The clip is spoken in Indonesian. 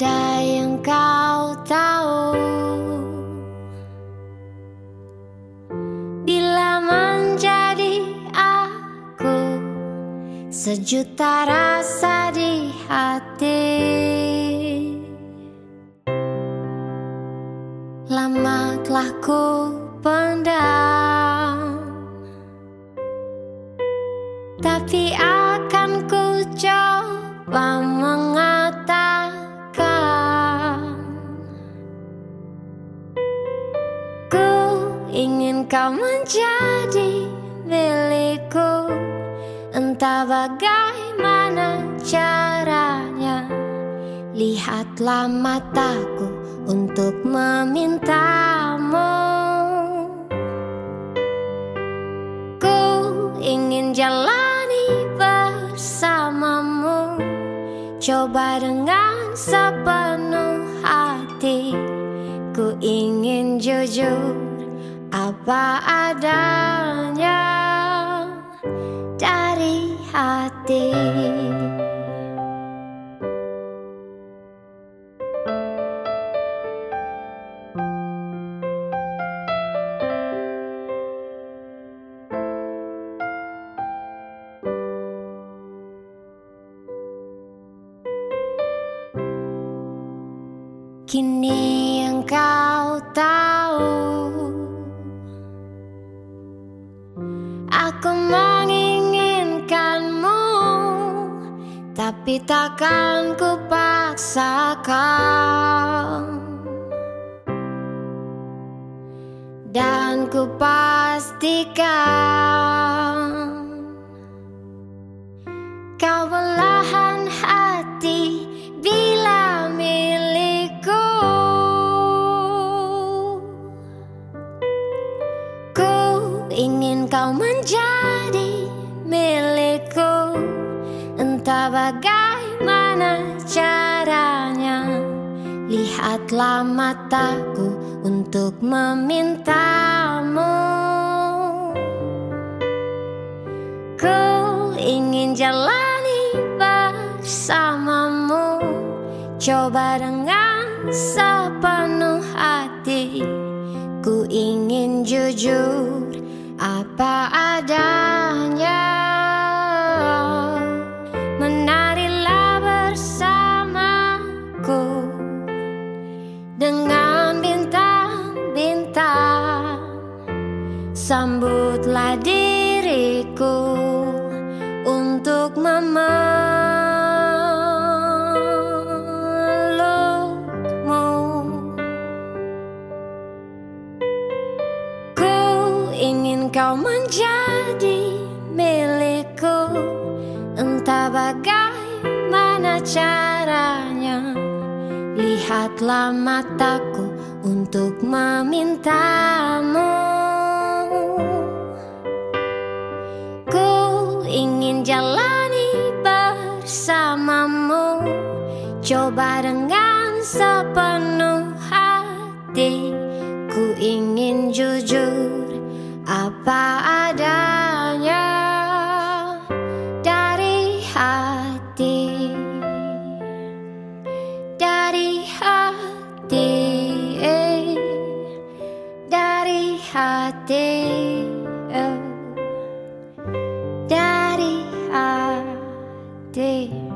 andai engkau tahu. Bila menjadi aku Sejuta rasa di hati. Lama telah ku pendam. Tapi akan ku coba ingin kau menjadi milikku. Entah bagaimana caranya. Lihatlah mataku untuk memintamu. Ku ingin jalani bersamamu. Coba dengan sepenuh hati. Ku ingin jujur apa adanya dari hati. Kini Tapi takkan ku paksakan Dan ku pastikan Lihatlah mataku untuk memintamu. Ku ingin jalani bersamamu. Coba dengan sepenuh hati. Ku ingin jujur apa adanya diriku untuk memelukmu. Ku ingin kau menjadi milikku. Entah bagaimana caranya. Lihatlah mataku untuk memintamu ingin jalani bersamamu. Coba dengan sepenuh hati Ku ingin jujur apa adanya Dari hati. Dari hati. Dari hati day.